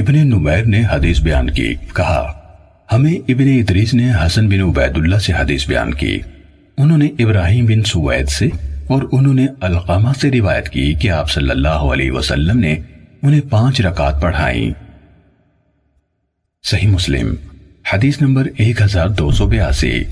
ابن نمیر نے حدیث بیان کی۔ کہا، ہمیں ابن ادریس نے حسن بن عبید اللہ سے حدیث بیان کی۔ انہوں نے ابراہیم بن سوید سے اور انہوں نے القامہ سے روایت کی کہ آپ صلی اللہ علیہ وسلم نے انہیں پانچ رکعت پڑھائیں۔ صحیح مسلم، حدیث نمبر ایک ہزار دو سو بیاسی۔